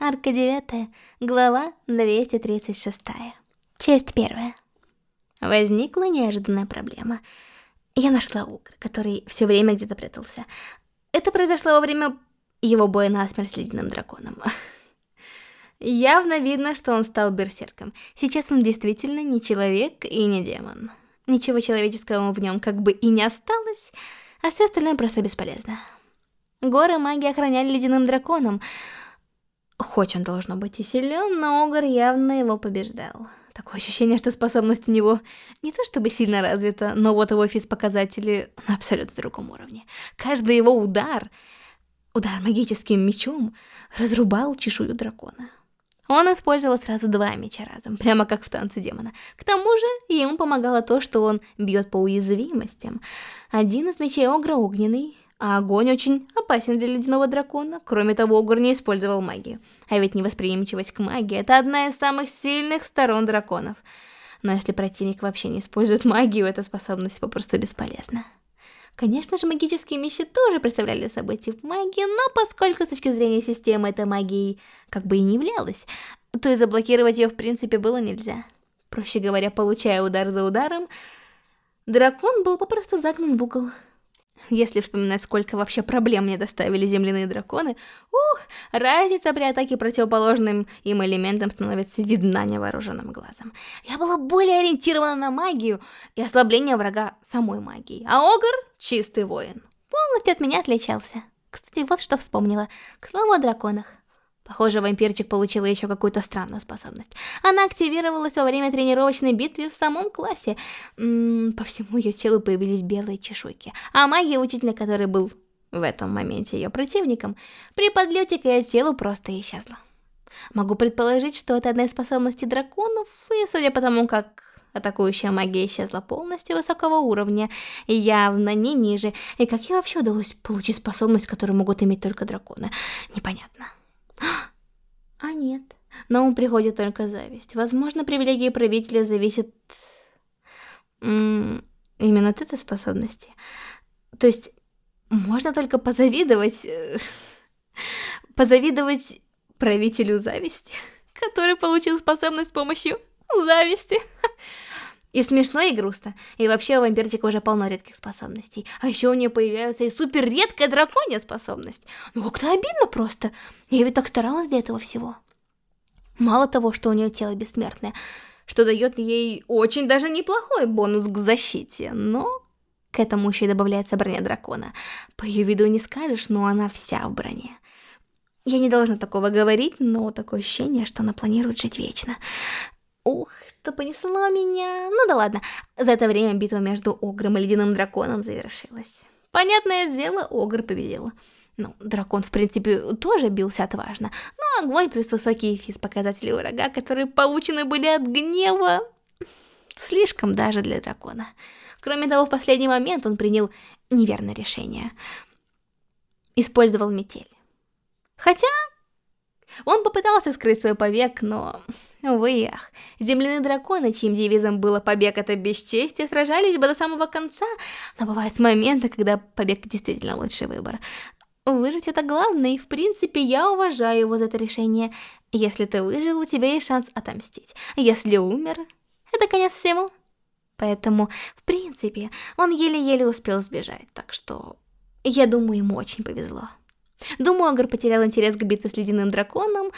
Арка 9, глава 236. Часть 1. Возникла неожиданная проблема. Я нашла Угр, который все время где-то прятался. Это произошло во время его боя насмерть с ледяным драконом. Явно видно, что он стал берсерком. Сейчас он действительно не человек и не демон. Ничего человеческого в нем как бы и не осталось, а все остальное просто бесполезно. Горы маги охраняли ледяным драконом, Хоть он должно быть и силен, но Огр явно его побеждал. Такое ощущение, что способность у него не то чтобы сильно развита, но вот его физ-показатели на абсолютно другом уровне. Каждый его удар, удар магическим мечом, разрубал чешую дракона. Он использовал сразу два меча разом, прямо как в танце демона. К тому же, ему помогало то, что он бьет по уязвимостям. Один из мечей Огра огненный, а огонь очень опасен для ледяного дракона. Кроме того, Огур не использовал магию. А ведь невосприимчивость к магии — это одна из самых сильных сторон драконов. Но если противник вообще не использует магию, эта способность попросту бесполезна. Конечно же, магические мечи тоже представляли собой тип магии, но поскольку с точки зрения системы эта магией как бы и не являлась, то и заблокировать ее в принципе было нельзя. Проще говоря, получая удар за ударом, дракон был попросту загнан в угол. Если вспоминать, сколько вообще проблем мне доставили земляные драконы, ух, разница при атаке противоположным им элементам становится видна невооруженным глазом. Я была более ориентирована на магию и ослабление врага самой магией, а Огр — чистый воин. Полностью от меня отличался. Кстати, вот что вспомнила. К слову о драконах. Похоже, вампирчик получила еще какую-то странную способность. Она активировалась во время тренировочной битвы в самом классе. М -м, по всему ее телу появились белые чешуйки. А магия учителя, который был в этом моменте ее противником, при подлете к ее телу просто исчезла. Могу предположить, что это одна из способностей драконов, и судя по тому, как атакующая магия исчезла полностью высокого уровня, явно не ниже, и как ей вообще удалось получить способность, которую могут иметь только драконы, непонятно. На ум приходит только зависть. Возможно, привилегии правителя зависят именно от этой способности. То есть, можно только позавидовать... Позавидовать правителю зависти, который получил способность с помощью зависти. И смешно, и грустно. И вообще у вампирчика уже полно редких способностей. А еще у нее появляется и супер редкая драконья способность. Ну как-то обидно просто. Я ведь так старалась для этого всего. Мало того, что у нее тело бессмертное, что дает ей очень даже неплохой бонус к защите, но к этому еще и добавляется броня дракона. По ее виду не скажешь, но она вся в броне. Я не должна такого говорить, но такое ощущение, что она планирует жить вечно. Ух, что понесло меня. Ну да ладно, за это время битва между Огром и Ледяным Драконом завершилась. Понятное дело, Огр победил. Ну, дракон, в принципе, тоже бился отважно, но огонь плюс высокие физ-показатели врага, которые получены были от гнева, слишком даже для дракона. Кроме того, в последний момент он принял неверное решение. Использовал метель. Хотя, он попытался скрыть свой побег, но... Увы ах. Земляные драконы, чьим девизом было «побег — это бесчестие», сражались бы до самого конца, но бывают моменты, когда побег действительно лучший выбор. Выжить это главное, и в принципе я уважаю его за это решение. Если ты выжил, у тебя есть шанс отомстить. Если умер, это конец всему. Поэтому, в принципе, он еле-еле успел сбежать, так что я думаю, ему очень повезло. Думаю, Агр потерял интерес к битве с ледяным драконом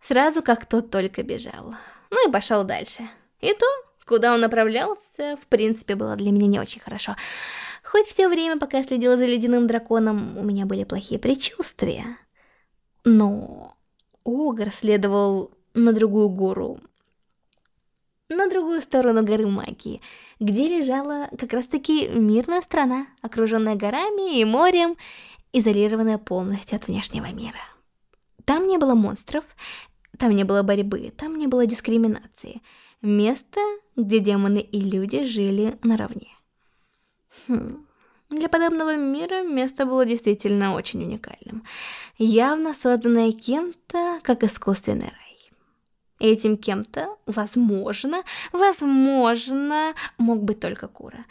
сразу, как тот только бежал. Ну и пошел дальше. И то, куда он направлялся, в принципе, было для меня не очень хорошо. Хоть все время, пока я следила за ледяным драконом, у меня были плохие предчувствия. Но Огр следовал на другую гору, на другую сторону горы магии, где лежала как раз-таки мирная страна, окруженная горами и морем, изолированная полностью от внешнего мира. Там не было монстров, там не было борьбы, там не было дискриминации. Место, где демоны и люди жили наравне. Хм. Для подобного мира место было действительно очень уникальным. Явно созданное кем-то, как искусственный рай. Этим кем-то, возможно, возможно, мог быть только Кура.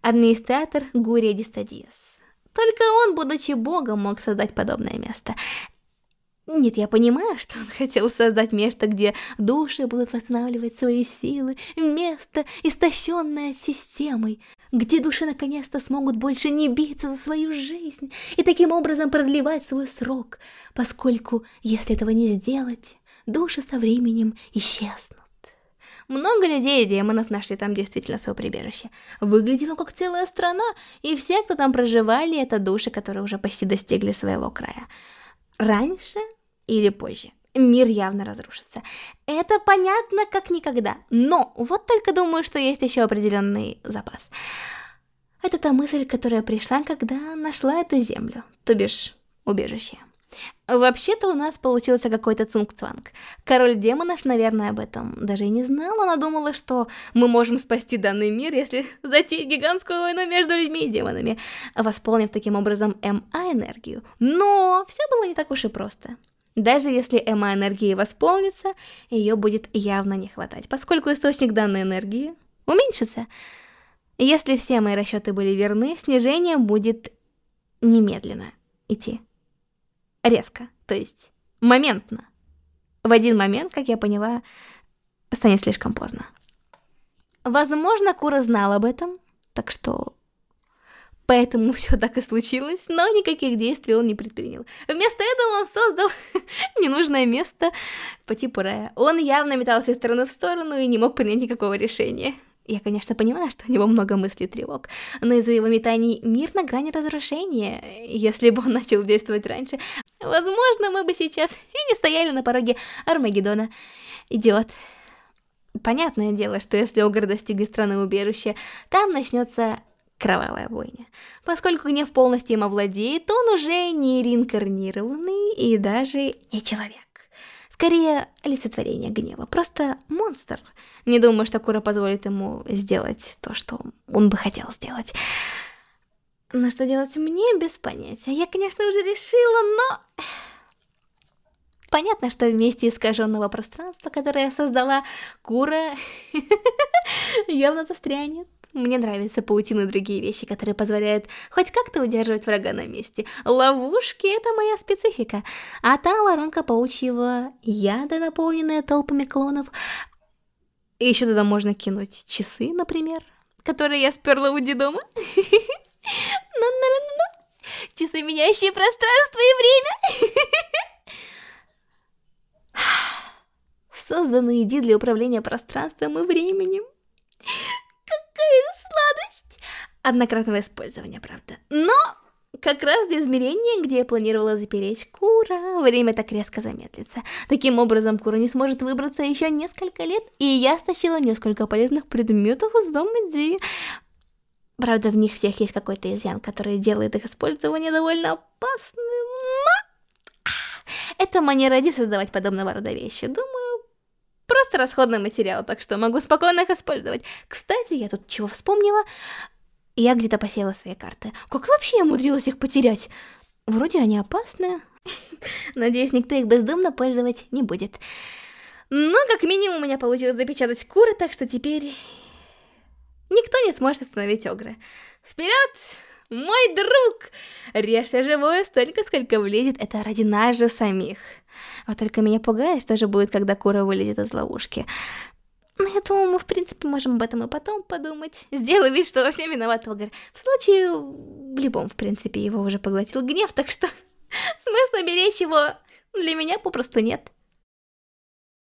Администратор Гурия Дистадиас. Только он, будучи богом, мог создать подобное место. Нет, я понимаю, что он хотел создать место, где души будут восстанавливать свои силы, место, истощенное системой, где души наконец-то смогут больше не биться за свою жизнь и таким образом продлевать свой срок, поскольку, если этого не сделать, души со временем исчезнут. Много людей и демонов нашли там действительно свое прибежище. Выглядело как целая страна, и все, кто там проживали, это души, которые уже почти достигли своего края. Раньше или позже мир явно разрушится. Это понятно как никогда, но вот только думаю, что есть еще определенный запас. Это та мысль, которая пришла, когда нашла эту землю, то бишь убежище. Вообще-то у нас получился какой-то цунг-цванг. Король демонов, наверное, об этом даже и не знал. Она думала, что мы можем спасти данный мир, если затеять гигантскую войну между людьми и демонами, восполнив таким образом МА-энергию. Но все было не так уж и просто. Даже если МА-энергия восполнится, ее будет явно не хватать, поскольку источник данной энергии уменьшится. Если все мои расчеты были верны, снижение будет немедленно идти резко, то есть моментно. В один момент, как я поняла, станет слишком поздно. Возможно, Кура знал об этом, так что... Поэтому все так и случилось, но никаких действий он не предпринял. Вместо этого он создал ненужное место по типу Рэя. Он явно метался из стороны в сторону и не мог принять никакого решения. Я, конечно, понимаю, что у него много мыслей и тревог, но из-за его метаний мир на грани разрушения. Если бы он начал действовать раньше, возможно, мы бы сейчас и не стояли на пороге Армагеддона. Идиот. Понятное дело, что если Огр достигнет страны убежища, там начнется кровавая бойня. Поскольку гнев полностью им овладеет, он уже не реинкарнированный и даже не человек. Скорее, олицетворение гнева. Просто монстр. Не думаю, что Кура позволит ему сделать то, что он бы хотел сделать. Но что делать мне, без понятия. Я, конечно, уже решила, но... Понятно, что вместе искаженного пространства, которое я создала, Кура явно застрянет. Мне нравятся паутины и другие вещи, которые позволяют хоть как-то удерживать врага на месте. Ловушки — это моя специфика. А та воронка паучьего яда, наполненная толпами клонов. И еще туда можно кинуть часы, например, которые я сперла у. Ну-ну-ну-ну. Часы, меняющие пространство и время. Созданные иди для управления пространством и временем. Однократного использования, правда. Но как раз для измерения, где я планировала запереть Кура, время так резко замедлится. Таким образом, Кура не сможет выбраться еще несколько лет, и я стащила несколько полезных предметов из дома Ди. Правда, в них всех есть какой-то изъян, который делает их использование довольно опасным, но... Это манера Ди создавать подобного рода вещи. Думаю, просто расходный материал, так что могу спокойно их использовать. Кстати, я тут чего вспомнила. Я где-то посеяла свои карты. Как вообще я умудрилась их потерять? Вроде они опасные. Надеюсь, никто их бездумно пользовать не будет. Но как минимум у меня получилось запечатать куры, так что теперь никто не сможет остановить Огра. Вперед! Мой друг! Режься живое столько, сколько влезет, это ради нас же самих. Вот только меня пугает, что же будет, когда Кура вылезет из ловушки. Но я думаю, мы в принципе можем об этом и потом подумать. Сделай вид, что во всем виноват Огр. В случае, в любом, в принципе, его уже поглотил гнев, так что смысла беречь его для меня попросту нет.